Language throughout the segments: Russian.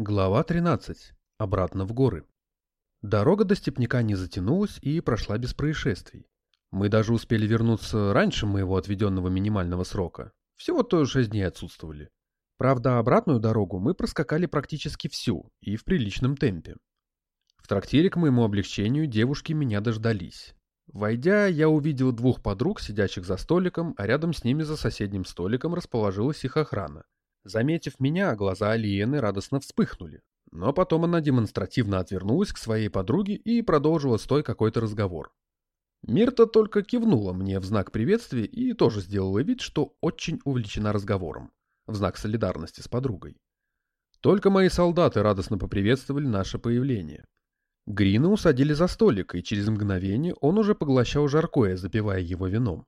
Глава 13. Обратно в горы. Дорога до степняка не затянулась и прошла без происшествий. Мы даже успели вернуться раньше моего отведенного минимального срока. Всего-то шесть дней отсутствовали. Правда, обратную дорогу мы проскакали практически всю и в приличном темпе. В трактире, к моему облегчению, девушки меня дождались. Войдя, я увидел двух подруг, сидящих за столиком, а рядом с ними за соседним столиком расположилась их охрана. Заметив меня, глаза Алиены радостно вспыхнули. Но потом она демонстративно отвернулась к своей подруге и продолжила с той какой-то разговор. Мирта только кивнула мне в знак приветствия и тоже сделала вид, что очень увлечена разговором, в знак солидарности с подругой. Только мои солдаты радостно поприветствовали наше появление. Грина усадили за столик, и через мгновение он уже поглощал жаркое, запивая его вином.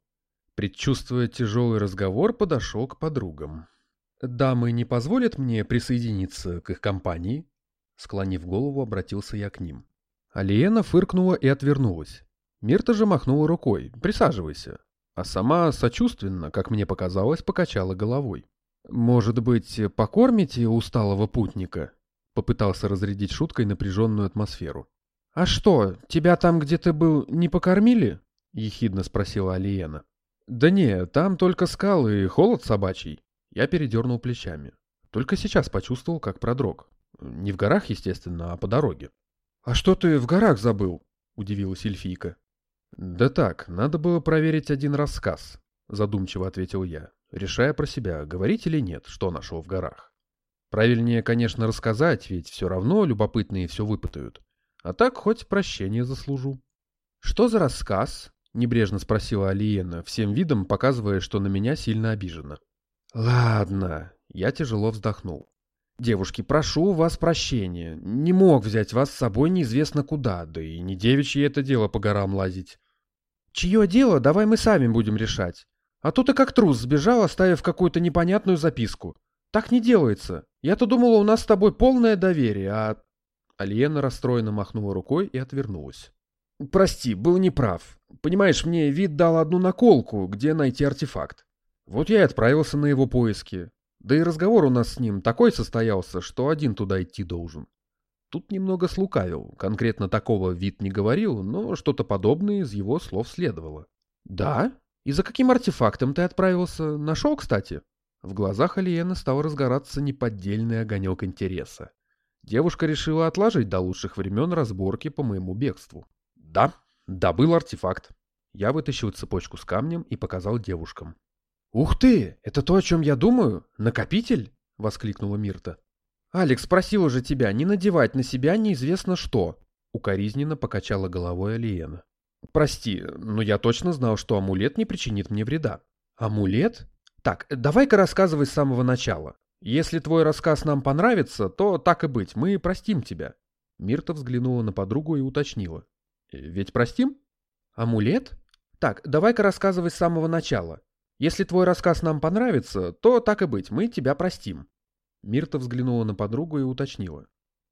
Предчувствуя тяжелый разговор, подошел к подругам. «Дамы не позволят мне присоединиться к их компании?» Склонив голову, обратился я к ним. Алиена фыркнула и отвернулась. Мирта же махнула рукой. «Присаживайся». А сама сочувственно, как мне показалось, покачала головой. «Может быть, покормите усталого путника?» Попытался разрядить шуткой напряженную атмосферу. «А что, тебя там, где ты был, не покормили?» — ехидно спросила Алиена. «Да не, там только скалы и холод собачий». Я передернул плечами. Только сейчас почувствовал, как продрог. Не в горах, естественно, а по дороге. «А что ты в горах забыл?» — удивилась эльфийка. «Да так, надо было проверить один рассказ», — задумчиво ответил я, решая про себя, говорить или нет, что нашел в горах. Правильнее, конечно, рассказать, ведь все равно любопытные все выпытают. А так хоть прощение заслужу. «Что за рассказ?» — небрежно спросила Алиена, всем видом показывая, что на меня сильно обижена. «Ладно», — я тяжело вздохнул. «Девушки, прошу у вас прощения. Не мог взять вас с собой неизвестно куда, да и не девичье это дело по горам лазить». «Чье дело, давай мы сами будем решать. А то ты как трус сбежал, оставив какую-то непонятную записку. Так не делается. Я-то думала, у нас с тобой полное доверие, а...» Алиена расстроенно махнула рукой и отвернулась. «Прости, был неправ. Понимаешь, мне вид дал одну наколку, где найти артефакт. Вот я и отправился на его поиски. Да и разговор у нас с ним такой состоялся, что один туда идти должен. Тут немного слукавил, конкретно такого вид не говорил, но что-то подобное из его слов следовало. «Да? И за каким артефактом ты отправился? Нашел, кстати?» В глазах Алиены стал разгораться неподдельный огонек интереса. Девушка решила отложить до лучших времен разборки по моему бегству. «Да, добыл артефакт». Я вытащил цепочку с камнем и показал девушкам. «Ух ты! Это то, о чем я думаю? Накопитель?» — воскликнула Мирта. «Алекс просил уже тебя не надевать на себя неизвестно что», — укоризненно покачала головой Алиена. «Прости, но я точно знал, что амулет не причинит мне вреда». «Амулет? Так, давай-ка рассказывай с самого начала. Если твой рассказ нам понравится, то так и быть, мы простим тебя». Мирта взглянула на подругу и уточнила. «Ведь простим?» «Амулет? Так, давай-ка рассказывай с самого начала. Если твой рассказ нам понравится, то так и быть, мы тебя простим. Мирта взглянула на подругу и уточнила.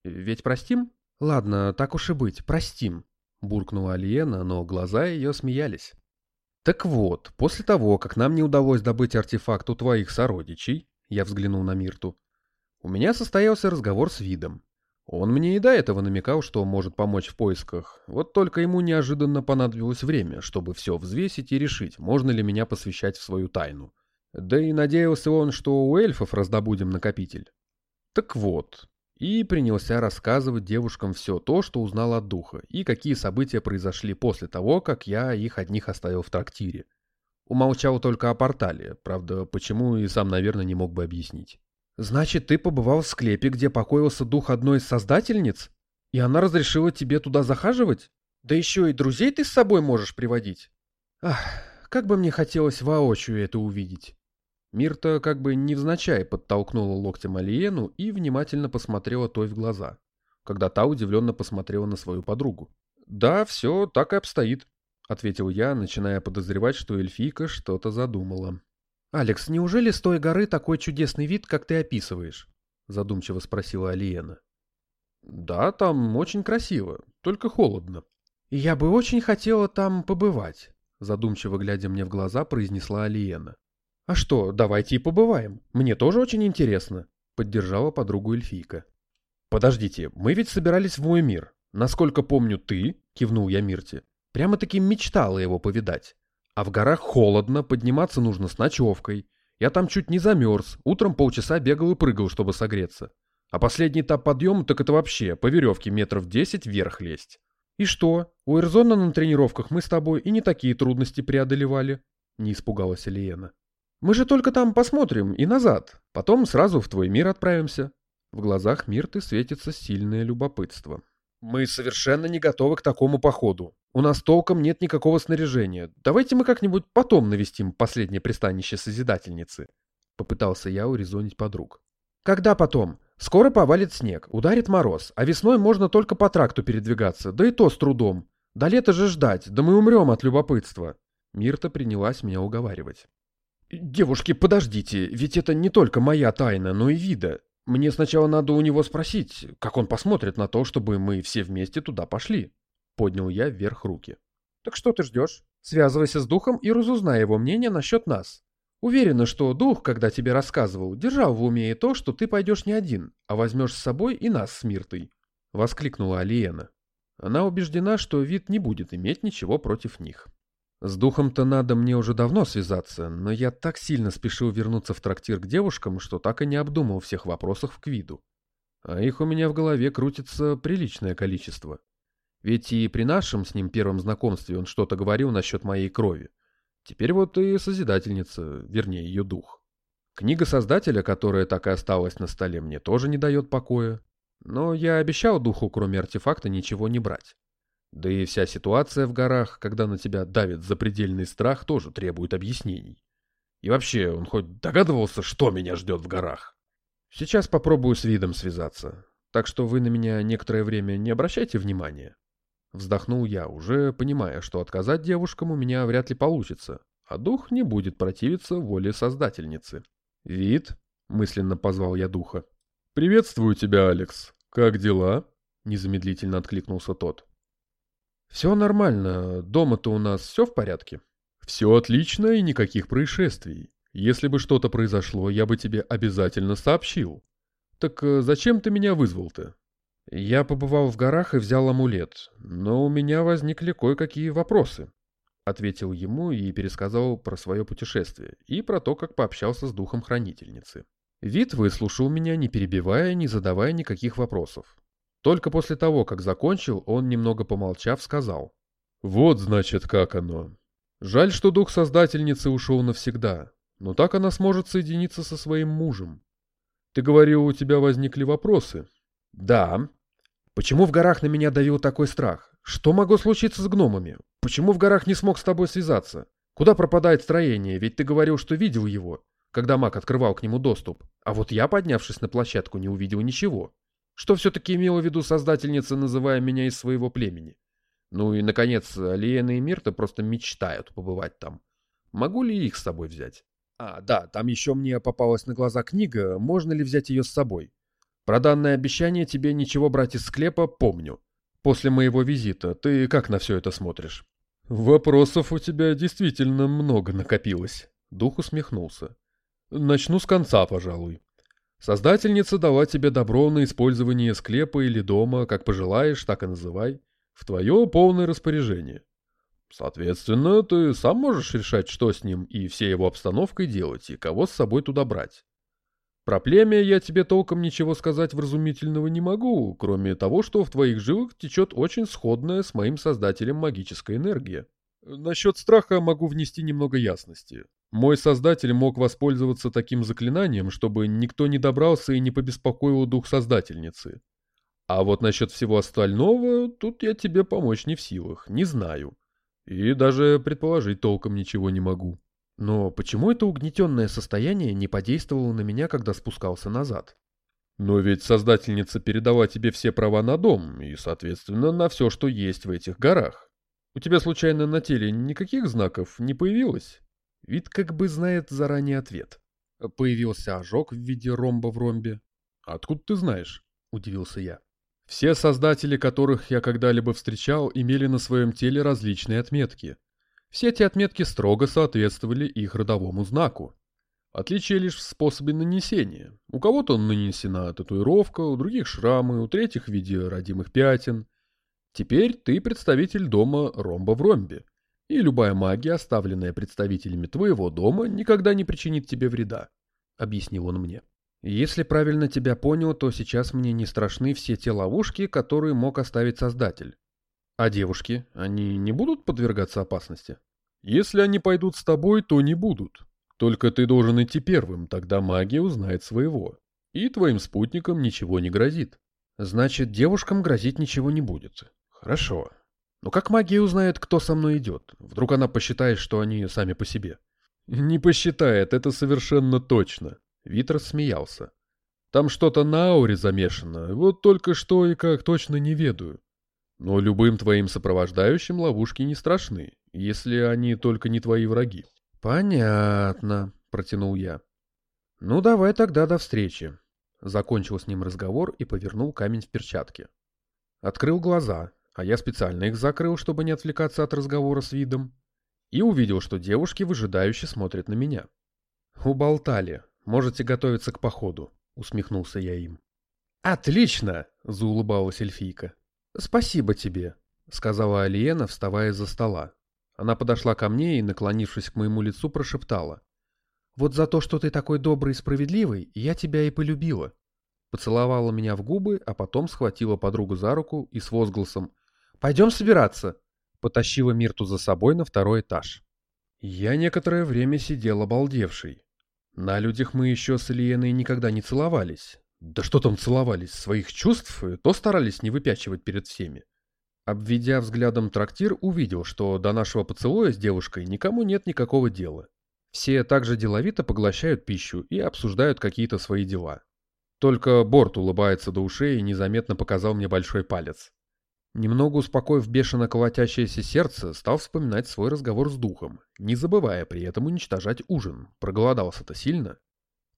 Ведь простим? Ладно, так уж и быть, простим. Буркнула Алиена, но глаза ее смеялись. Так вот, после того, как нам не удалось добыть артефакт у твоих сородичей, я взглянул на Мирту, у меня состоялся разговор с видом. Он мне и до этого намекал, что может помочь в поисках, вот только ему неожиданно понадобилось время, чтобы все взвесить и решить, можно ли меня посвящать в свою тайну. Да и надеялся он, что у эльфов раздобудем накопитель. Так вот, и принялся рассказывать девушкам все то, что узнал от духа, и какие события произошли после того, как я их одних оставил в трактире. Умолчал только о портале, правда, почему и сам, наверное, не мог бы объяснить. Значит, ты побывал в склепе, где покоился дух одной из создательниц? И она разрешила тебе туда захаживать? Да еще и друзей ты с собой можешь приводить? Ах, как бы мне хотелось воочию это увидеть. Мирта как бы невзначай подтолкнула локтем Алиену и внимательно посмотрела той в глаза, когда та удивленно посмотрела на свою подругу. «Да, все так и обстоит», — ответил я, начиная подозревать, что эльфийка что-то задумала. «Алекс, неужели с той горы такой чудесный вид, как ты описываешь?» — задумчиво спросила Алиена. «Да, там очень красиво, только холодно». «Я бы очень хотела там побывать», — задумчиво глядя мне в глаза, произнесла Алиена. «А что, давайте и побываем. Мне тоже очень интересно», — поддержала подругу эльфийка. Подождите, мы ведь собирались в мой мир. Насколько помню, ты, кивнул я Мирте, прямо-таки мечтала его повидать. А в горах холодно, подниматься нужно с ночевкой. Я там чуть не замерз, утром полчаса бегал и прыгал, чтобы согреться. А последний этап подъема, так это вообще по веревке метров десять вверх лезть. И что, у Эрзона на тренировках мы с тобой и не такие трудности преодолевали? Не испугалась Алиена. Мы же только там посмотрим и назад, потом сразу в твой мир отправимся. В глазах Мирты светится сильное любопытство. Мы совершенно не готовы к такому походу. У нас толком нет никакого снаряжения. Давайте мы как-нибудь потом навестим последнее пристанище Созидательницы. Попытался я урезонить подруг. Когда потом? Скоро повалит снег, ударит мороз, а весной можно только по тракту передвигаться, да и то с трудом. До лета же ждать, да мы умрем от любопытства. Мирта принялась меня уговаривать. «Девушки, подождите, ведь это не только моя тайна, но и вида. Мне сначала надо у него спросить, как он посмотрит на то, чтобы мы все вместе туда пошли». Поднял я вверх руки. «Так что ты ждешь? Связывайся с духом и разузнай его мнение насчет нас. Уверена, что дух, когда тебе рассказывал, держал в уме и то, что ты пойдешь не один, а возьмешь с собой и нас с Миртой», — воскликнула Алиена. Она убеждена, что вид не будет иметь ничего против них. С духом-то надо мне уже давно связаться, но я так сильно спешил вернуться в трактир к девушкам, что так и не обдумал всех вопросов к виду. А их у меня в голове крутится приличное количество. Ведь и при нашем с ним первом знакомстве он что-то говорил насчет моей крови. Теперь вот и Созидательница, вернее ее дух. Книга Создателя, которая так и осталась на столе, мне тоже не дает покоя. Но я обещал духу, кроме артефакта, ничего не брать. Да и вся ситуация в горах, когда на тебя давит запредельный страх, тоже требует объяснений. И вообще, он хоть догадывался, что меня ждет в горах? Сейчас попробую с видом связаться. Так что вы на меня некоторое время не обращайте внимания. Вздохнул я, уже понимая, что отказать девушкам у меня вряд ли получится, а дух не будет противиться воле создательницы. «Вид?» — мысленно позвал я духа. «Приветствую тебя, Алекс. Как дела?» — незамедлительно откликнулся тот. «Все нормально. Дома-то у нас все в порядке?» «Все отлично и никаких происшествий. Если бы что-то произошло, я бы тебе обязательно сообщил. Так э, зачем ты меня вызвал-то?» «Я побывал в горах и взял амулет, но у меня возникли кое-какие вопросы», — ответил ему и пересказал про свое путешествие и про то, как пообщался с духом хранительницы. Вид выслушал меня, не перебивая, не задавая никаких вопросов. Только после того, как закончил, он, немного помолчав, сказал. «Вот, значит, как оно. Жаль, что дух создательницы ушел навсегда, но так она сможет соединиться со своим мужем. Ты говорил, у тебя возникли вопросы?» «Да». «Почему в горах на меня давил такой страх? Что могло случиться с гномами? Почему в горах не смог с тобой связаться? Куда пропадает строение? Ведь ты говорил, что видел его, когда маг открывал к нему доступ. А вот я, поднявшись на площадку, не увидел ничего. Что все-таки имела в виду создательница, называя меня из своего племени? Ну и, наконец, Алиена и Мирта просто мечтают побывать там. Могу ли их с собой взять? А, да, там еще мне попалась на глаза книга, можно ли взять ее с собой. Про данное обещание тебе ничего брать из склепа помню. После моего визита ты как на все это смотришь? Вопросов у тебя действительно много накопилось. Дух усмехнулся. Начну с конца, пожалуй. Создательница дала тебе добро на использование склепа или дома, как пожелаешь, так и называй, в твое полное распоряжение. Соответственно, ты сам можешь решать, что с ним и всей его обстановкой делать, и кого с собой туда брать. Про племя я тебе толком ничего сказать вразумительного не могу, кроме того, что в твоих жилах течет очень сходная с моим создателем магическая энергия. Насчет страха могу внести немного ясности. Мой создатель мог воспользоваться таким заклинанием, чтобы никто не добрался и не побеспокоил дух создательницы. А вот насчет всего остального, тут я тебе помочь не в силах, не знаю. И даже предположить толком ничего не могу. Но почему это угнетенное состояние не подействовало на меня, когда спускался назад? Но ведь создательница передала тебе все права на дом и, соответственно, на все, что есть в этих горах. У тебя случайно на теле никаких знаков не появилось? Вид как бы знает заранее ответ. Появился ожог в виде ромба в ромбе. «Откуда ты знаешь?» – удивился я. Все создатели, которых я когда-либо встречал, имели на своем теле различные отметки. Все эти отметки строго соответствовали их родовому знаку. Отличие лишь в способе нанесения. У кого-то нанесена татуировка, у других шрамы, у третьих в виде родимых пятен. Теперь ты представитель дома ромба в ромбе. И любая магия, оставленная представителями твоего дома, никогда не причинит тебе вреда, — объяснил он мне. Если правильно тебя понял, то сейчас мне не страшны все те ловушки, которые мог оставить Создатель. А девушки, они не будут подвергаться опасности? Если они пойдут с тобой, то не будут. Только ты должен идти первым, тогда магия узнает своего. И твоим спутникам ничего не грозит. Значит, девушкам грозить ничего не будет. Хорошо. Но как магия узнает, кто со мной идет? Вдруг она посчитает, что они сами по себе? Не посчитает, это совершенно точно. Витер смеялся. Там что-то на ауре замешано, вот только что и как точно не ведаю. Но любым твоим сопровождающим ловушки не страшны, если они только не твои враги. Понятно, протянул я. Ну давай тогда до встречи. Закончил с ним разговор и повернул камень в перчатке. Открыл глаза, а я специально их закрыл, чтобы не отвлекаться от разговора с видом, и увидел, что девушки выжидающе смотрят на меня. «Уболтали. Можете готовиться к походу», — усмехнулся я им. «Отлично!» — заулыбалась эльфийка. «Спасибо тебе», — сказала Алиена, вставая из-за стола. Она подошла ко мне и, наклонившись к моему лицу, прошептала. «Вот за то, что ты такой добрый и справедливый, я тебя и полюбила». Поцеловала меня в губы, а потом схватила подругу за руку и с возгласом «Пойдем собираться!» потащила Мирту за собой на второй этаж. Я некоторое время сидел обалдевший. На людях мы еще с Ильеной никогда не целовались. Да что там целовались, своих чувств то старались не выпячивать перед всеми. Обведя взглядом трактир, увидел, что до нашего поцелуя с девушкой никому нет никакого дела. Все также деловито поглощают пищу и обсуждают какие-то свои дела. Только Борт улыбается до ушей и незаметно показал мне большой палец. Немного успокоив бешено колотящееся сердце, стал вспоминать свой разговор с духом, не забывая при этом уничтожать ужин. Проголодался-то сильно.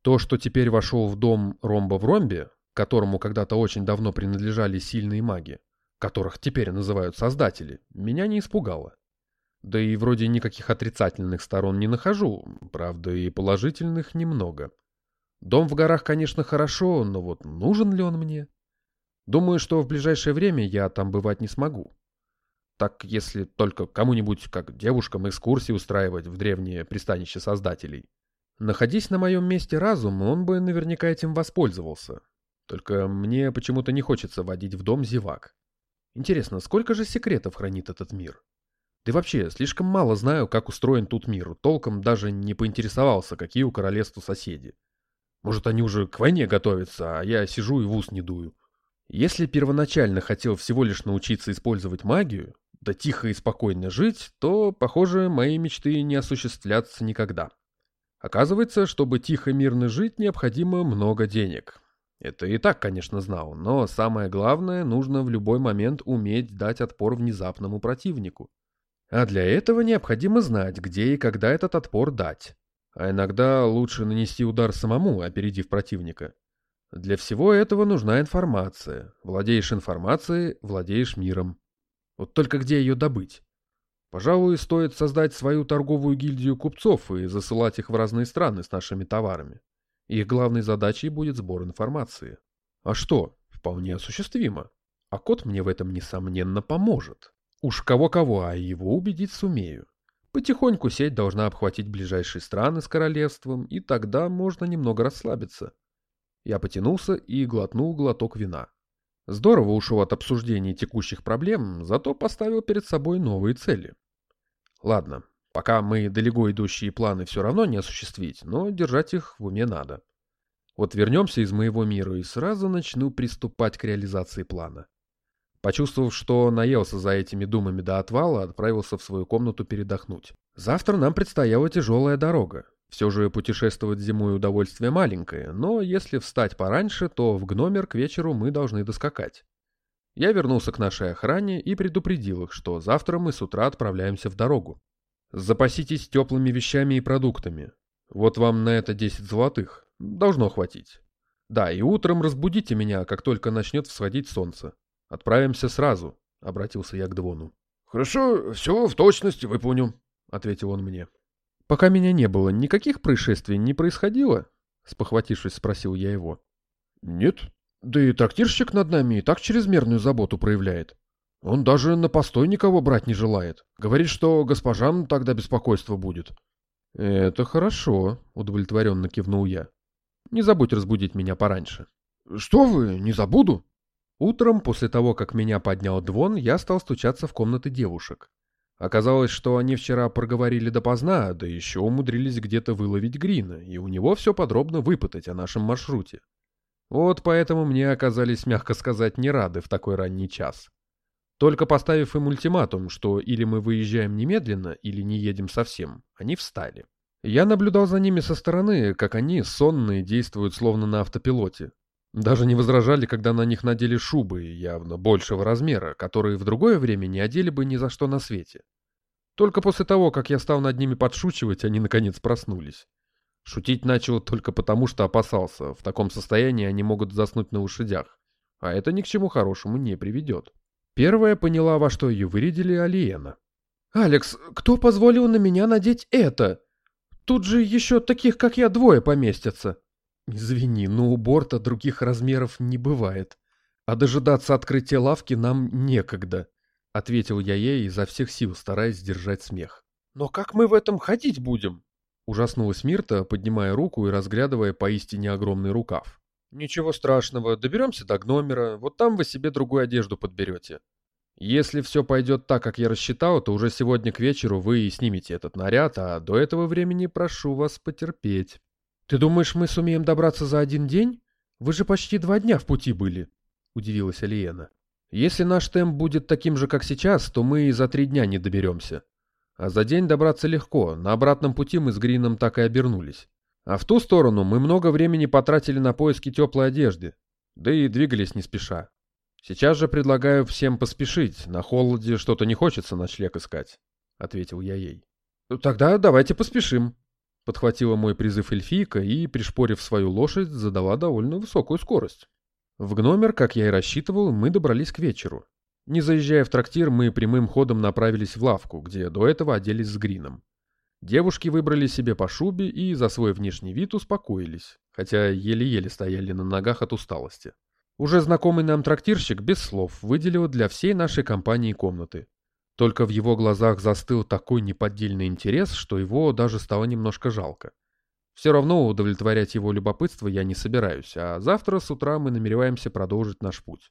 То, что теперь вошел в дом ромба в ромбе, которому когда-то очень давно принадлежали сильные маги, которых теперь называют создатели, меня не испугало. Да и вроде никаких отрицательных сторон не нахожу, правда и положительных немного. Дом в горах, конечно, хорошо, но вот нужен ли он мне? Думаю, что в ближайшее время я там бывать не смогу. Так, если только кому-нибудь, как девушкам, экскурсии устраивать в древнее пристанище создателей. Находясь на моем месте разум, он бы наверняка этим воспользовался. Только мне почему-то не хочется водить в дом зевак. Интересно, сколько же секретов хранит этот мир? Да и вообще, слишком мало знаю, как устроен тут мир. Толком даже не поинтересовался, какие у королевства соседи. Может, они уже к войне готовятся, а я сижу и в ус не дую. Если первоначально хотел всего лишь научиться использовать магию, да тихо и спокойно жить, то, похоже, мои мечты не осуществлятся никогда. Оказывается, чтобы тихо мирно жить, необходимо много денег. Это и так, конечно, знал, но самое главное, нужно в любой момент уметь дать отпор внезапному противнику. А для этого необходимо знать, где и когда этот отпор дать. А иногда лучше нанести удар самому, опередив противника. Для всего этого нужна информация. Владеешь информацией, владеешь миром. Вот только где ее добыть? Пожалуй, стоит создать свою торговую гильдию купцов и засылать их в разные страны с нашими товарами. Их главной задачей будет сбор информации. А что? Вполне осуществимо. А кот мне в этом, несомненно, поможет. Уж кого-кого, а его убедить сумею. Потихоньку сеть должна обхватить ближайшие страны с королевством, и тогда можно немного расслабиться. Я потянулся и глотнул глоток вина. Здорово ушел от обсуждения текущих проблем, зато поставил перед собой новые цели. Ладно, пока мы далеко идущие планы все равно не осуществить, но держать их в уме надо. Вот вернемся из моего мира и сразу начну приступать к реализации плана. Почувствовав, что наелся за этими думами до отвала, отправился в свою комнату передохнуть. Завтра нам предстояла тяжелая дорога. Все же путешествовать зимой удовольствие маленькое, но если встать пораньше, то в Гномер к вечеру мы должны доскакать. Я вернулся к нашей охране и предупредил их, что завтра мы с утра отправляемся в дорогу. Запаситесь теплыми вещами и продуктами. Вот вам на это 10 золотых. Должно хватить. Да, и утром разбудите меня, как только начнет всходить солнце. Отправимся сразу, — обратился я к Двону. — Хорошо, все в точности выполню, — ответил он мне. Пока меня не было, никаких происшествий не происходило? Спохватившись, спросил я его. Нет. Да и трактирщик над нами и так чрезмерную заботу проявляет. Он даже на постой никого брать не желает. Говорит, что госпожам тогда беспокойство будет. Это хорошо, удовлетворенно кивнул я. Не забудь разбудить меня пораньше. Что вы, не забуду. Утром, после того, как меня поднял Двон, я стал стучаться в комнаты девушек. Оказалось, что они вчера проговорили допоздна, да еще умудрились где-то выловить Грина, и у него все подробно выпытать о нашем маршруте. Вот поэтому мне оказались, мягко сказать, не рады в такой ранний час. Только поставив им ультиматум, что или мы выезжаем немедленно, или не едем совсем, они встали. Я наблюдал за ними со стороны, как они, сонные, действуют словно на автопилоте. Даже не возражали, когда на них надели шубы, явно большего размера, которые в другое время не одели бы ни за что на свете. Только после того, как я стал над ними подшучивать, они наконец проснулись. Шутить начал только потому, что опасался, в таком состоянии они могут заснуть на лошадях, а это ни к чему хорошему не приведет. Первая поняла, во что ее вырядили Алиена. «Алекс, кто позволил на меня надеть это? Тут же еще таких, как я, двое поместятся». «Извини, но у борта других размеров не бывает. А дожидаться открытия лавки нам некогда», — ответил я ей изо всех сил, стараясь сдержать смех. «Но как мы в этом ходить будем?» Ужаснулась Мирта, поднимая руку и разглядывая поистине огромный рукав. «Ничего страшного, доберемся до Гномера, вот там вы себе другую одежду подберете. Если все пойдет так, как я рассчитал, то уже сегодня к вечеру вы и снимете этот наряд, а до этого времени прошу вас потерпеть». «Ты думаешь, мы сумеем добраться за один день? Вы же почти два дня в пути были», — удивилась Алиена. «Если наш темп будет таким же, как сейчас, то мы и за три дня не доберемся. А за день добраться легко, на обратном пути мы с Грином так и обернулись. А в ту сторону мы много времени потратили на поиски теплой одежды, да и двигались не спеша. Сейчас же предлагаю всем поспешить, на холоде что-то не хочется ночлег искать, — ответил я ей. — Тогда давайте поспешим, — подхватила мой призыв эльфийка и, пришпорив свою лошадь, задала довольно высокую скорость. В гномер, как я и рассчитывал, мы добрались к вечеру. Не заезжая в трактир, мы прямым ходом направились в лавку, где до этого оделись с Грином. Девушки выбрали себе по шубе и за свой внешний вид успокоились, хотя еле-еле стояли на ногах от усталости. Уже знакомый нам трактирщик без слов выделил для всей нашей компании комнаты. Только в его глазах застыл такой неподдельный интерес, что его даже стало немножко жалко. Все равно удовлетворять его любопытство я не собираюсь, а завтра с утра мы намереваемся продолжить наш путь.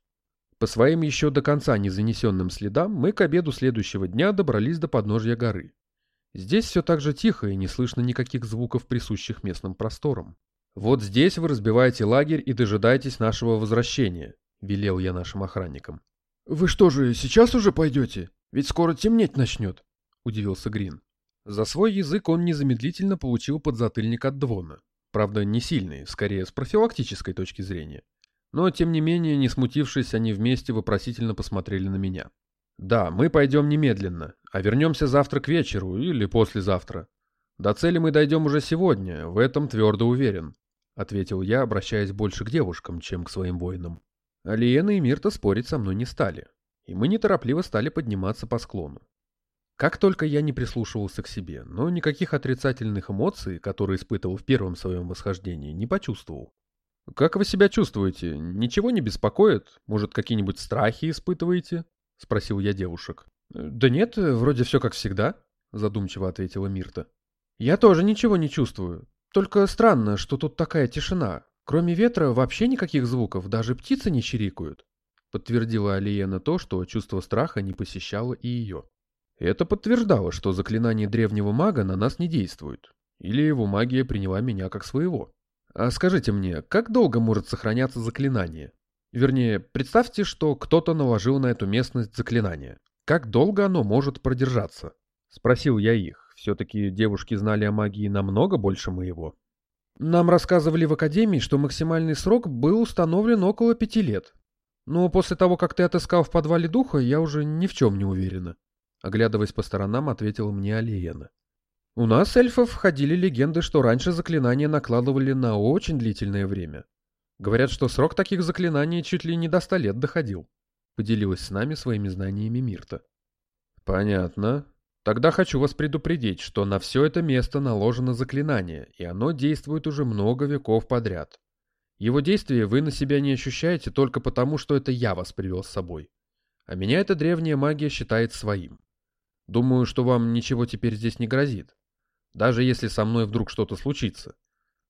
По своим еще до конца не занесенным следам мы к обеду следующего дня добрались до подножья горы. Здесь все так же тихо и не слышно никаких звуков, присущих местным просторам. «Вот здесь вы разбиваете лагерь и дожидаетесь нашего возвращения», — велел я нашим охранникам. «Вы что же, сейчас уже пойдете? Ведь скоро темнеть начнет», — удивился Грин. За свой язык он незамедлительно получил подзатыльник от Двона. Правда, не сильный, скорее с профилактической точки зрения. Но, тем не менее, не смутившись, они вместе вопросительно посмотрели на меня. Да, мы пойдем немедленно, а вернемся завтра к вечеру или послезавтра. До цели мы дойдем уже сегодня, в этом твердо уверен, — ответил я, обращаясь больше к девушкам, чем к своим воинам. Алиена и Мирта спорить со мной не стали, и мы неторопливо стали подниматься по склону. Как только я не прислушивался к себе, но никаких отрицательных эмоций, которые испытывал в первом своем восхождении, не почувствовал. «Как вы себя чувствуете? Ничего не беспокоит? Может, какие-нибудь страхи испытываете?» — спросил я девушек. «Да нет, вроде все как всегда», — задумчиво ответила Мирта. «Я тоже ничего не чувствую. Только странно, что тут такая тишина. Кроме ветра вообще никаких звуков, даже птицы не чирикают», — подтвердила Алиена то, что чувство страха не посещало и ее. Это подтверждало, что заклинание древнего мага на нас не действует. Или его магия приняла меня как своего. А скажите мне, как долго может сохраняться заклинание? Вернее, представьте, что кто-то наложил на эту местность заклинание. Как долго оно может продержаться? Спросил я их. Все-таки девушки знали о магии намного больше моего. Нам рассказывали в академии, что максимальный срок был установлен около пяти лет. Но после того, как ты отыскал в подвале духа, я уже ни в чем не уверена. Оглядываясь по сторонам, ответила мне Алиена. У нас, эльфов, ходили легенды, что раньше заклинания накладывали на очень длительное время. Говорят, что срок таких заклинаний чуть ли не до ста лет доходил. Поделилась с нами своими знаниями Мирта. Понятно. Тогда хочу вас предупредить, что на все это место наложено заклинание, и оно действует уже много веков подряд. Его действие вы на себя не ощущаете только потому, что это я вас привел с собой. А меня эта древняя магия считает своим. Думаю, что вам ничего теперь здесь не грозит. Даже если со мной вдруг что-то случится.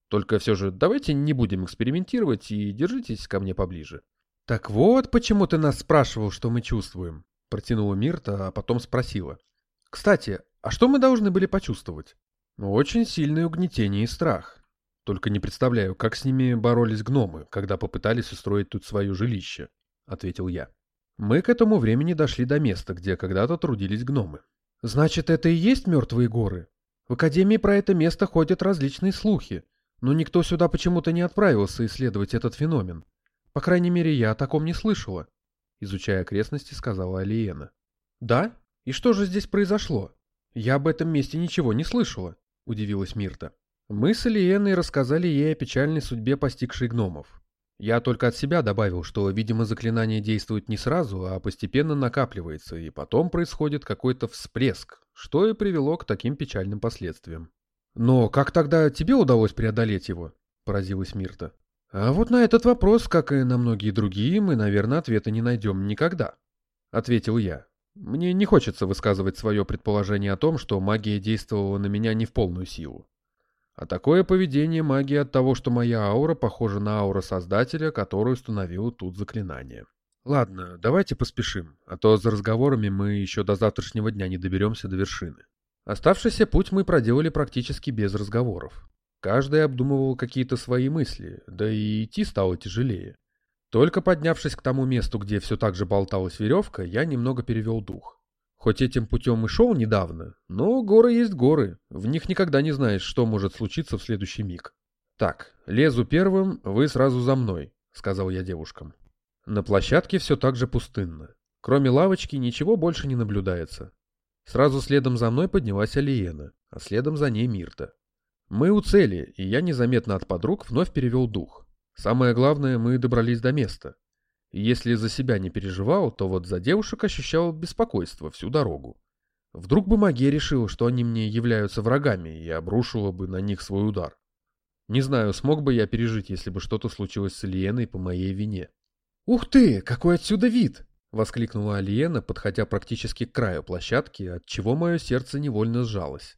Только все же давайте не будем экспериментировать и держитесь ко мне поближе. Так вот, почему ты нас спрашивал, что мы чувствуем. Протянула Мирта, а потом спросила. Кстати, а что мы должны были почувствовать? Очень сильное угнетение и страх. Только не представляю, как с ними боролись гномы, когда попытались устроить тут свое жилище, — ответил я. Мы к этому времени дошли до места, где когда-то трудились гномы. Значит, это и есть мертвые горы? В Академии про это место ходят различные слухи, но никто сюда почему-то не отправился исследовать этот феномен. По крайней мере, я о таком не слышала, — изучая окрестности, сказала Алиена. Да? И что же здесь произошло? Я об этом месте ничего не слышала, — удивилась Мирта. Мы с Алиеной рассказали ей о печальной судьбе постигшей гномов. Я только от себя добавил, что, видимо, заклинание действует не сразу, а постепенно накапливается, и потом происходит какой-то всплеск, что и привело к таким печальным последствиям. «Но как тогда тебе удалось преодолеть его?» – поразилась Мирта. «А вот на этот вопрос, как и на многие другие, мы, наверное, ответа не найдем никогда», – ответил я. «Мне не хочется высказывать свое предположение о том, что магия действовала на меня не в полную силу. А такое поведение магии от того, что моя аура похожа на ауру Создателя, который установил тут заклинание. Ладно, давайте поспешим, а то за разговорами мы еще до завтрашнего дня не доберемся до вершины. Оставшийся путь мы проделали практически без разговоров. Каждый обдумывал какие-то свои мысли, да и идти стало тяжелее. Только поднявшись к тому месту, где все так же болталась веревка, я немного перевел дух. Хоть этим путем и шел недавно, но горы есть горы, в них никогда не знаешь, что может случиться в следующий миг. «Так, лезу первым, вы сразу за мной», — сказал я девушкам. На площадке все так же пустынно. Кроме лавочки ничего больше не наблюдается. Сразу следом за мной поднялась Алиена, а следом за ней Мирта. Мы у цели, и я незаметно от подруг вновь перевел дух. Самое главное, мы добрались до места. Если за себя не переживал, то вот за девушек ощущал беспокойство всю дорогу. Вдруг бы магия решила, что они мне являются врагами, и обрушила бы на них свой удар. Не знаю, смог бы я пережить, если бы что-то случилось с Алиеной по моей вине. «Ух ты, какой отсюда вид!» — воскликнула Алиена, подходя практически к краю площадки, от чего мое сердце невольно сжалось.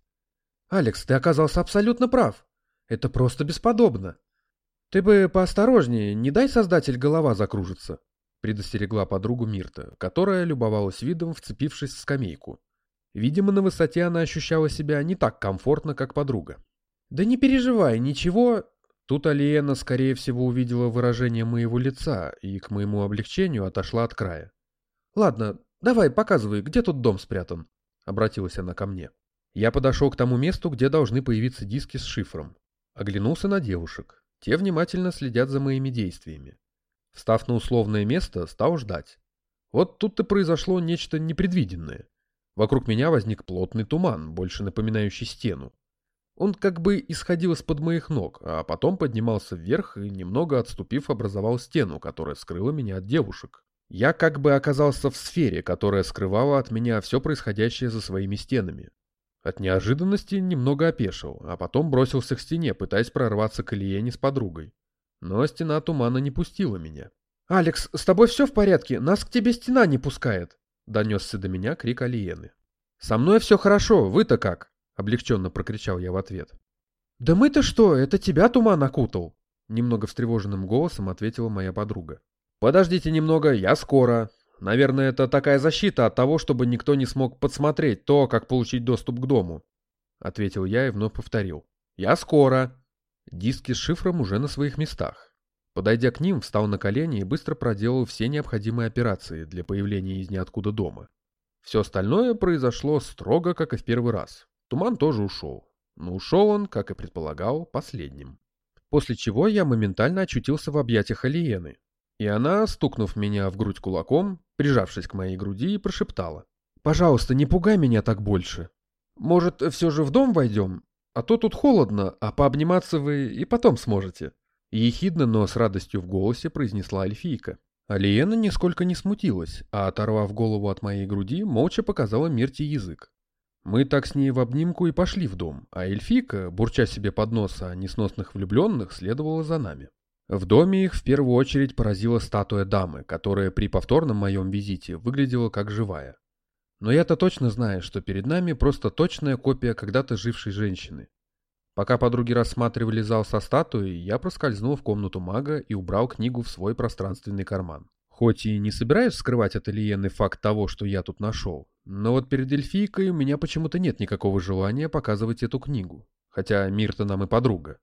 «Алекс, ты оказался абсолютно прав. Это просто бесподобно. «Ты бы поосторожнее, не дай создатель голова закружиться», — предостерегла подругу Мирта, которая любовалась видом, вцепившись в скамейку. Видимо, на высоте она ощущала себя не так комфортно, как подруга. «Да не переживай, ничего...» Тут Алиена, скорее всего, увидела выражение моего лица и, к моему облегчению, отошла от края. «Ладно, давай, показывай, где тут дом спрятан?» — обратилась она ко мне. Я подошел к тому месту, где должны появиться диски с шифром. Оглянулся на девушек. Те внимательно следят за моими действиями. Встав на условное место, стал ждать. Вот тут-то произошло нечто непредвиденное. Вокруг меня возник плотный туман, больше напоминающий стену. Он как бы исходил из-под моих ног, а потом поднимался вверх и, немного отступив, образовал стену, которая скрыла меня от девушек. Я как бы оказался в сфере, которая скрывала от меня все происходящее за своими стенами. От неожиданности немного опешил, а потом бросился к стене, пытаясь прорваться к Ильене с подругой. Но стена тумана не пустила меня. «Алекс, с тобой все в порядке? Нас к тебе стена не пускает!» — донесся до меня крик Алиены. «Со мной все хорошо, вы-то как?» — облегченно прокричал я в ответ. «Да мы-то что, это тебя туман окутал?» — немного встревоженным голосом ответила моя подруга. «Подождите немного, я скоро», Наверное, это такая защита от того, чтобы никто не смог подсмотреть то, как получить доступ к дому. Ответил я и вновь повторил. Я скоро. Диски с шифром уже на своих местах. Подойдя к ним, встал на колени и быстро проделал все необходимые операции для появления из ниоткуда дома. Все остальное произошло строго, как и в первый раз. Туман тоже ушел. Но ушел он, как и предполагал, последним. После чего я моментально очутился в объятиях Алиены, и она, стукнув меня в грудь кулаком, прижавшись к моей груди, прошептала. «Пожалуйста, не пугай меня так больше. Может, все же в дом войдем? А то тут холодно, а пообниматься вы и потом сможете». Ехидно, но с радостью в голосе произнесла эльфийка. Алиена нисколько не смутилась, а, оторвав голову от моей груди, молча показала Мирте язык. Мы так с ней в обнимку и пошли в дом, а эльфийка, бурча себе под нос о несносных влюбленных, следовала за нами. В доме их в первую очередь поразила статуя дамы, которая при повторном моем визите выглядела как живая. Но я-то точно знаю, что перед нами просто точная копия когда-то жившей женщины. Пока подруги рассматривали зал со статуей, я проскользнул в комнату мага и убрал книгу в свой пространственный карман. Хоть и не собираюсь скрывать от Ильены факт того, что я тут нашел, но вот перед эльфийкой у меня почему-то нет никакого желания показывать эту книгу. Хотя Мирта нам и подруга.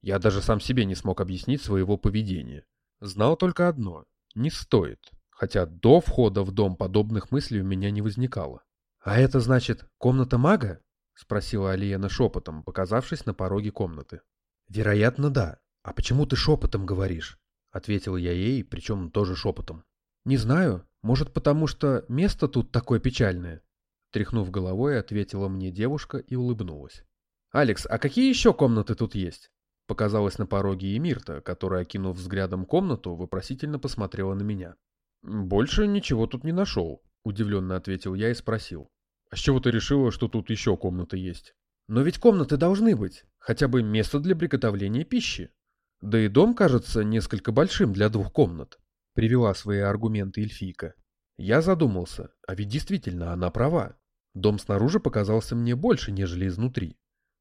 Я даже сам себе не смог объяснить своего поведения. Знал только одно – не стоит. Хотя до входа в дом подобных мыслей у меня не возникало. «А это значит комната мага?» – спросила Алиена шепотом, показавшись на пороге комнаты. «Вероятно, да. А почему ты шепотом говоришь?» — ответил я ей, причем тоже шепотом. «Не знаю. Может, потому что место тут такое печальное?» Тряхнув головой, ответила мне девушка и улыбнулась. «Алекс, а какие еще комнаты тут есть?» Показалась на пороге Эмирта, которая, окинув взглядом комнату, вопросительно посмотрела на меня. «Больше ничего тут не нашел», — удивленно ответил я и спросил. «А с чего ты решила, что тут еще комнаты есть?» «Но ведь комнаты должны быть. Хотя бы место для приготовления пищи», да и дом кажется несколько большим для двух комнат, привела свои аргументы эльфийка. Я задумался, а ведь действительно она права. Дом снаружи показался мне больше, нежели изнутри.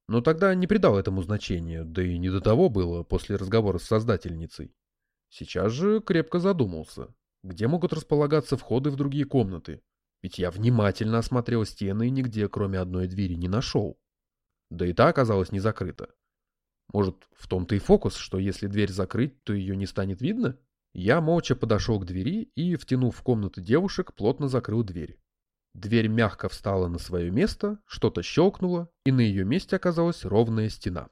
Но тогда не придал этому значения, да и не до того было после разговора с создательницей. Сейчас же крепко задумался, где могут располагаться входы в другие комнаты, ведь я внимательно осмотрел стены и нигде, кроме одной двери, не нашел. Да и та оказалась не закрыта. Может, в том-то и фокус, что если дверь закрыть, то ее не станет видно? Я молча подошел к двери и, втянув в комнату девушек, плотно закрыл дверь. Дверь мягко встала на свое место, что-то щелкнуло, и на ее месте оказалась ровная стена.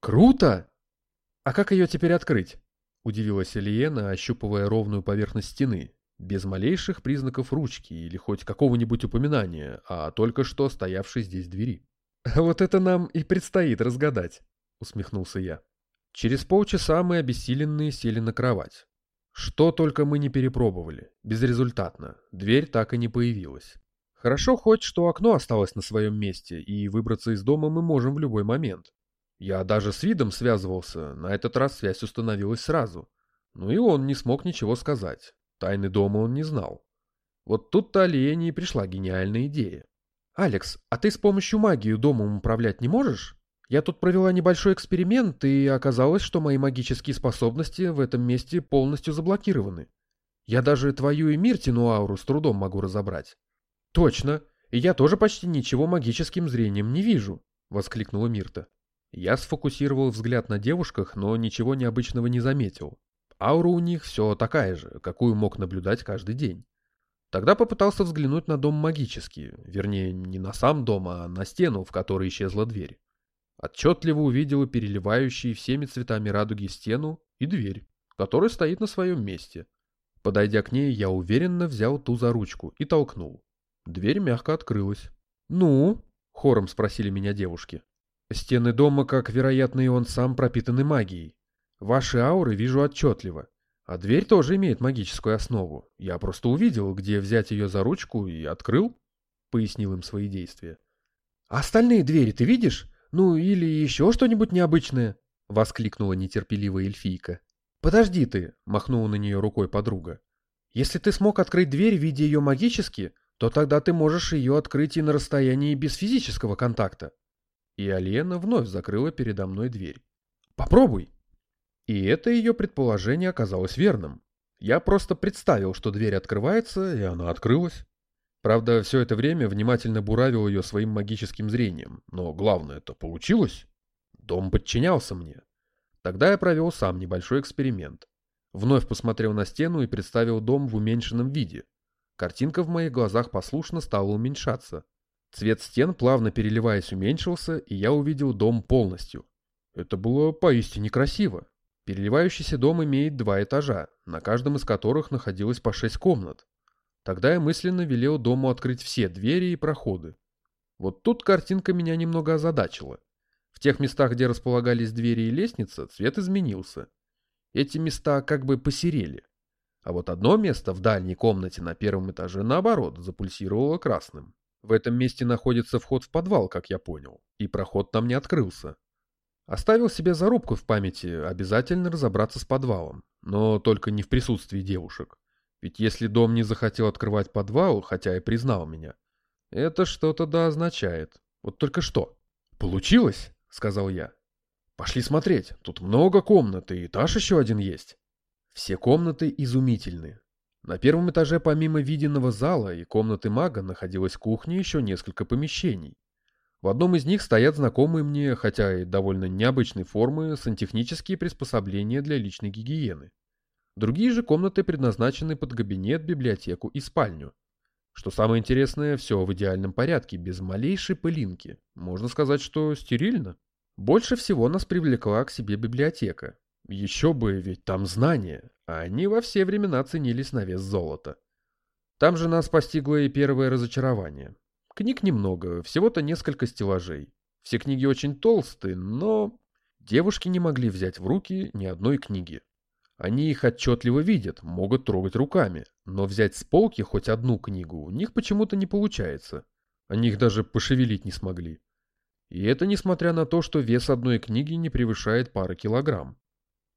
«Круто! А как ее теперь открыть?» — удивилась Элиена, ощупывая ровную поверхность стены, без малейших признаков ручки или хоть какого-нибудь упоминания, а только что стоявшей здесь двери. «Вот это нам и предстоит разгадать», — усмехнулся я. Через полчаса мы обессиленные сели на кровать. Что только мы не перепробовали. Безрезультатно. Дверь так и не появилась. Хорошо хоть, что окно осталось на своем месте, и выбраться из дома мы можем в любой момент. Я даже с видом связывался, на этот раз связь установилась сразу. Ну и он не смог ничего сказать. Тайны дома он не знал. Вот тут-то Алиене и пришла гениальная идея. «Алекс, а ты с помощью магии домом управлять не можешь?» Я тут провела небольшой эксперимент, и оказалось, что мои магические способности в этом месте полностью заблокированы. Я даже твою и Миртину ауру с трудом могу разобрать. Точно, и я тоже почти ничего магическим зрением не вижу, воскликнула Мирта. Я сфокусировал взгляд на девушках, но ничего необычного не заметил. Аура у них все такая же, какую мог наблюдать каждый день. Тогда попытался взглянуть на дом магически, вернее, не на сам дом, а на стену, в которой исчезла дверь. Отчетливо увидела переливающие всеми цветами радуги стену и дверь, которая стоит на своем месте. Подойдя к ней, я уверенно взял ту за ручку и толкнул. Дверь мягко открылась. «Ну?» — хором спросили меня девушки. «Стены дома, как, вероятно, и он сам, пропитаны магией. Ваши ауры вижу отчетливо. А дверь тоже имеет магическую основу. Я просто увидел, где взять ее за ручку и открыл», — пояснил им свои действия. «А остальные двери ты видишь? Ну, или еще что-нибудь необычное?» — воскликнула нетерпеливая эльфийка. «Подожди ты!» — махнула на нее рукой подруга. «Если ты смог открыть дверь, видя ее магически, то тогда ты можешь ее открыть и на расстоянии без физического контакта». И Алена вновь закрыла передо мной дверь. «Попробуй!» И это ее предположение оказалось верным. Я просто представил, что дверь открывается, и она открылась. Правда, все это время внимательно буравил ее своим магическим зрением, но главное это получилось. Дом подчинялся мне. Тогда я провел сам небольшой эксперимент. Вновь посмотрел на стену и представил дом в уменьшенном виде. Картинка в моих глазах послушно стала уменьшаться. Цвет стен, плавно переливаясь, уменьшился, и я увидел дом полностью. Это было поистине красиво. Переливающийся дом имеет два этажа, на каждом из которых находилось по шесть комнат. Тогда я мысленно велел дому открыть все двери и проходы. Вот тут картинка меня немного озадачила. В тех местах, где располагались двери и лестница, цвет изменился. Эти места как бы посерели. А вот одно место в дальней комнате на первом этаже, наоборот, запульсировало красным. В этом месте находится вход в подвал, как я понял, и проход там не открылся. Оставил себе зарубку в памяти обязательно разобраться с подвалом, но только не в присутствии девушек. Ведь если дом не захотел открывать подвал, хотя и признал меня, это что-то да означает. Вот только что. «Получилось?» — сказал я. «Пошли смотреть. Тут много комнат, и этаж еще один есть». Все комнаты изумительны. На первом этаже помимо виденного зала и комнаты мага находилась кухня еще несколько помещений. В одном из них стоят знакомые мне, хотя и довольно необычной формы, сантехнические приспособления для личной гигиены. Другие же комнаты предназначены под кабинет, библиотеку и спальню. Что самое интересное, все в идеальном порядке, без малейшей пылинки. Можно сказать, что стерильно. Больше всего нас привлекла к себе библиотека. Еще бы, ведь там знания, а они во все времена ценились на вес золота. Там же нас постигло и первое разочарование. Книг немного, всего-то несколько стеллажей. Все книги очень толстые, но... Девушки не могли взять в руки ни одной книги. Они их отчетливо видят, могут трогать руками, но взять с полки хоть одну книгу у них почему-то не получается. Они их даже пошевелить не смогли. И это несмотря на то, что вес одной книги не превышает пары килограмм.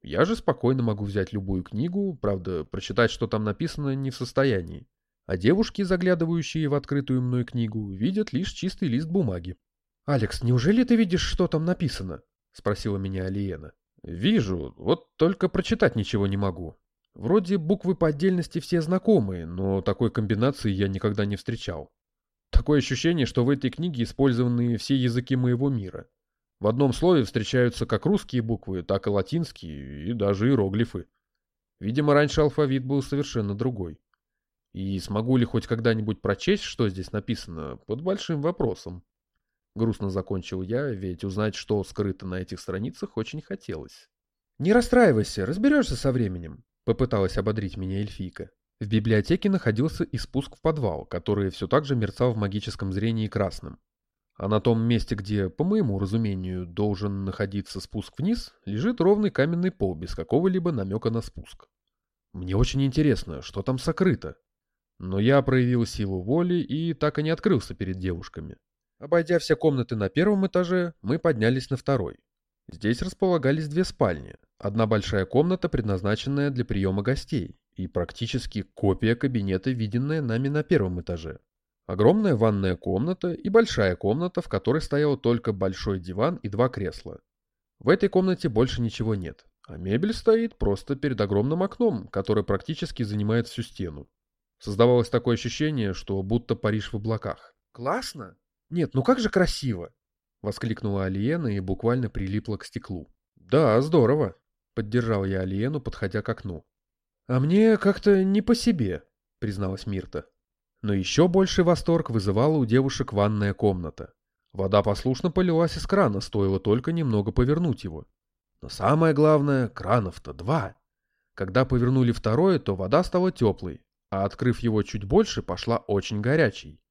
Я же спокойно могу взять любую книгу, правда, прочитать, что там написано, не в состоянии. А девушки, заглядывающие в открытую мной книгу, видят лишь чистый лист бумаги. «Алекс, неужели ты видишь, что там написано?» — спросила меня Алиена. Вижу, вот только прочитать ничего не могу. Вроде буквы по отдельности все знакомые, но такой комбинации я никогда не встречал. Такое ощущение, что в этой книге использованы все языки моего мира. В одном слове встречаются как русские буквы, так и латинские, и даже иероглифы. Видимо, раньше алфавит был совершенно другой. И смогу ли хоть когда-нибудь прочесть, что здесь написано, под большим вопросом. Грустно закончил я, ведь узнать, что скрыто на этих страницах, очень хотелось. «Не расстраивайся, разберешься со временем», — попыталась ободрить меня эльфийка. В библиотеке находился и спуск в подвал, который все так же мерцал в магическом зрении красным. А на том месте, где, по моему разумению, должен находиться спуск вниз, лежит ровный каменный пол без какого-либо намека на спуск. Мне очень интересно, что там сокрыто. Но я проявил силу воли и так и не открылся перед девушками. Обойдя все комнаты на первом этаже, мы поднялись на второй. Здесь располагались две спальни. Одна большая комната, предназначенная для приема гостей, и практически копия кабинета, виденная нами на первом этаже. Огромная ванная комната и большая комната, в которой стоял только большой диван и два кресла. В этой комнате больше ничего нет, а мебель стоит просто перед огромным окном, которое практически занимает всю стену. Создавалось такое ощущение, что будто Париж в облаках. «Классно!» «Нет, ну как же красиво!» — воскликнула Алиена и буквально прилипла к стеклу. «Да, здорово!» — поддержал я Алиену, подходя к окну. «А мне как-то не по себе», — призналась Мирта. Но еще больший восторг вызывала у девушек ванная комната. Вода послушно полилась из крана, стоило только немного повернуть его. Но самое главное, кранов-то два. Когда повернули второе, то вода стала теплой, а открыв его чуть больше, пошла очень горячей.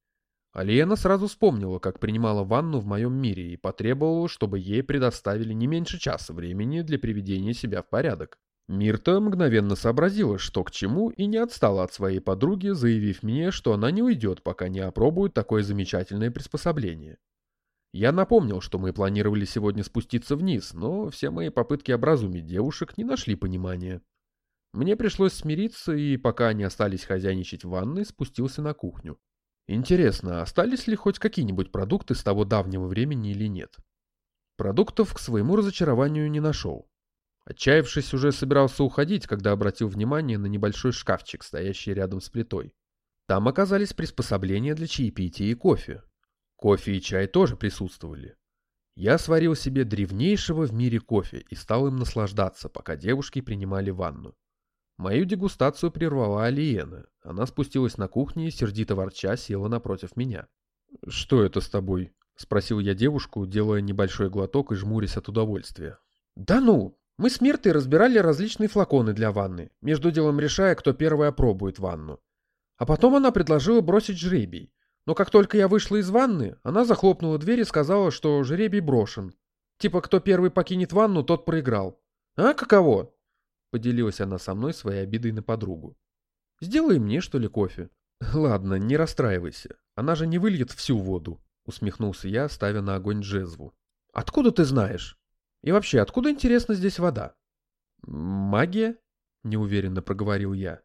Алиена сразу вспомнила, как принимала ванну в моем мире и потребовала, чтобы ей предоставили не меньше часа времени для приведения себя в порядок. Мирта мгновенно сообразила, что к чему, и не отстала от своей подруги, заявив мне, что она не уйдет, пока не опробует такое замечательное приспособление. Я напомнил, что мы планировали сегодня спуститься вниз, но все мои попытки образумить девушек не нашли понимания. Мне пришлось смириться, и пока они остались хозяйничать в ванной, спустился на кухню. Интересно, остались ли хоть какие-нибудь продукты с того давнего времени или нет? Продуктов к своему разочарованию не нашел. Отчаявшись, уже собирался уходить, когда обратил внимание на небольшой шкафчик, стоящий рядом с плитой. Там оказались приспособления для чаепития и кофе. Кофе и чай тоже присутствовали. Я сварил себе древнейшего в мире кофе и стал им наслаждаться, пока девушки принимали ванну. Мою дегустацию прервала Алиена. Она спустилась на кухню и, сердито ворча, села напротив меня. «Что это с тобой?» — спросил я девушку, делая небольшой глоток и жмурясь от удовольствия. «Да ну! Мы с Миртой разбирали различные флаконы для ванны, между делом решая, кто первый опробует ванну. А потом она предложила бросить жребий. Но как только я вышла из ванны, она захлопнула дверь и сказала, что жребий брошен. Типа, кто первый покинет ванну, тот проиграл. А каково? Поделилась она со мной своей обидой на подругу. «Сделай мне, что ли, кофе?» Ладно, не расстраивайся. Она же не выльет всю воду, усмехнулся я, ставя на огонь джезву. Откуда ты знаешь? И вообще, откуда, интересно, здесь вода? Магия? Неуверенно проговорил я.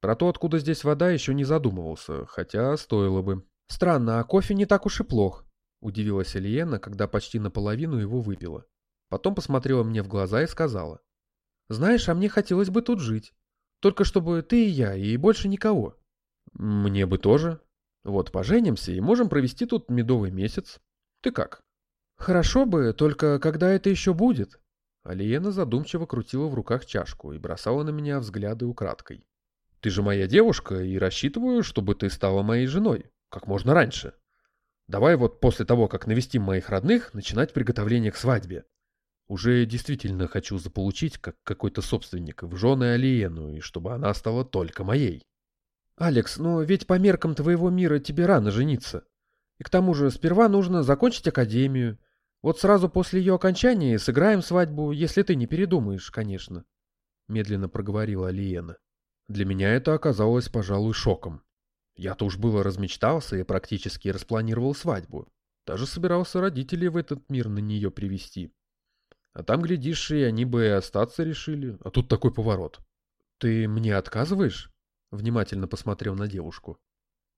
Про то, откуда здесь вода, еще не задумывался, хотя стоило бы. Странно, а кофе не так уж и плох, удивилась Элиена, когда почти наполовину его выпила. Потом посмотрела мне в глаза и сказала. Знаешь, а мне хотелось бы тут жить. Только чтобы ты и я, и больше никого. Мне бы тоже. Вот, поженимся и можем провести тут медовый месяц. Ты как? Хорошо бы, только когда это еще будет? Алиена задумчиво крутила в руках чашку и бросала на меня взгляды украдкой. Ты же моя девушка, и рассчитываю, чтобы ты стала моей женой. Как можно раньше. Давай вот после того, как навестим моих родных, начинать приготовление к свадьбе. Уже действительно хочу заполучить, как какой-то собственник, в жены Алиену, и чтобы она стала только моей. «Алекс, но ведь по меркам твоего мира тебе рано жениться. И к тому же сперва нужно закончить академию. Вот сразу после ее окончания сыграем свадьбу, если ты не передумаешь, конечно», — медленно проговорила Алиена. Для меня это оказалось, пожалуй, шоком. Я-то уж было размечтался и практически распланировал свадьбу. Даже собирался родителей в этот мир на нее привести. А там, глядишь, и они бы и остаться решили. А тут такой поворот. «Ты мне отказываешь?» Внимательно посмотрел на девушку.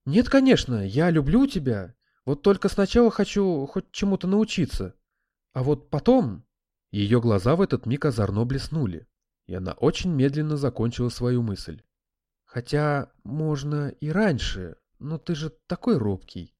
«Нет, конечно, я люблю тебя. Вот только сначала хочу хоть чему-то научиться. А вот потом...» Ее глаза в этот миг озорно блеснули, и она очень медленно закончила свою мысль. «Хотя можно и раньше, но ты же такой робкий».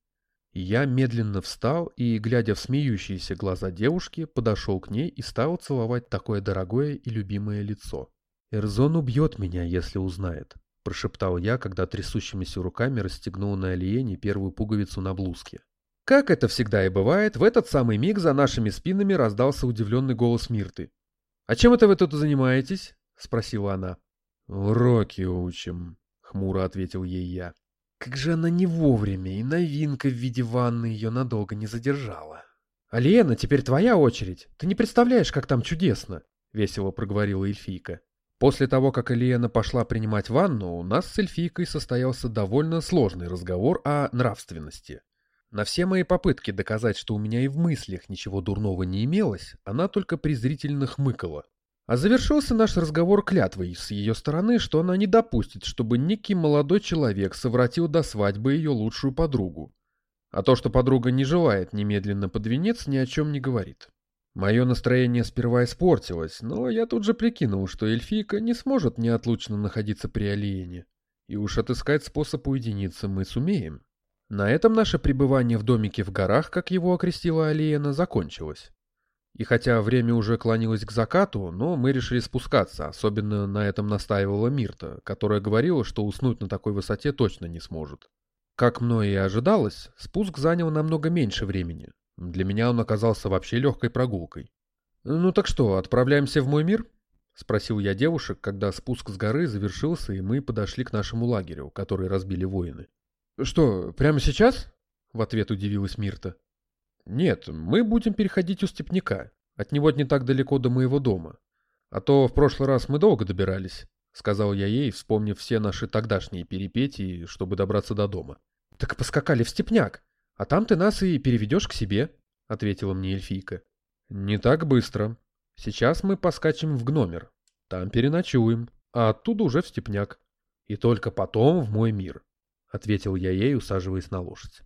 Я медленно встал и, глядя в смеющиеся глаза девушки, подошел к ней и стал целовать такое дорогое и любимое лицо. «Эрзон убьет меня, если узнает», — прошептал я, когда трясущимися руками расстегнул на Алиене первую пуговицу на блузке. Как это всегда и бывает, в этот самый миг за нашими спинами раздался удивленный голос Мирты. «А чем это вы тут занимаетесь?» — спросила она. «Уроки учим», — хмуро ответил ей я. Как же она не вовремя, и новинка в виде ванны ее надолго не задержала. «Алиена, теперь твоя очередь. Ты не представляешь, как там чудесно!» — весело проговорила эльфийка. После того, как Алиена пошла принимать ванну, у нас с эльфийкой состоялся довольно сложный разговор о нравственности. На все мои попытки доказать, что у меня и в мыслях ничего дурного не имелось, она только презрительно хмыкала. А завершился наш разговор клятвой с ее стороны, что она не допустит, чтобы некий молодой человек совратил до свадьбы ее лучшую подругу. А то, что подруга не желает немедленно под венец, ни о чем не говорит. Мое настроение сперва испортилось, но я тут же прикинул, что эльфийка не сможет неотлучно находиться при Алиене. И уж отыскать способ уединиться мы сумеем. На этом наше пребывание в домике в горах, как его окрестила Алиена, закончилось. И хотя время уже клонилось к закату, но мы решили спускаться, особенно на этом настаивала Мирта, которая говорила, что уснуть на такой высоте точно не сможет. Как мной и ожидалось, спуск занял намного меньше времени. Для меня он оказался вообще легкой прогулкой. «Ну так что, отправляемся в мой мир?» — спросил я девушек, когда спуск с горы завершился, и мы подошли к нашему лагерю, который разбили воины. «Что, прямо сейчас?» — в ответ удивилась Мирта. «Нет, мы будем переходить у степняка. От него не так далеко до моего дома. А то в прошлый раз мы долго добирались», — сказал я ей, вспомнив все наши тогдашние перипетии, чтобы добраться до дома. «Так поскакали в степняк, а там ты нас и переведешь к себе», — ответила мне эльфийка. «Не так быстро. Сейчас мы поскачем в гномер. Там переночуем, а оттуда уже в степняк. И только потом в мой мир», — ответил я ей, усаживаясь на лошадь.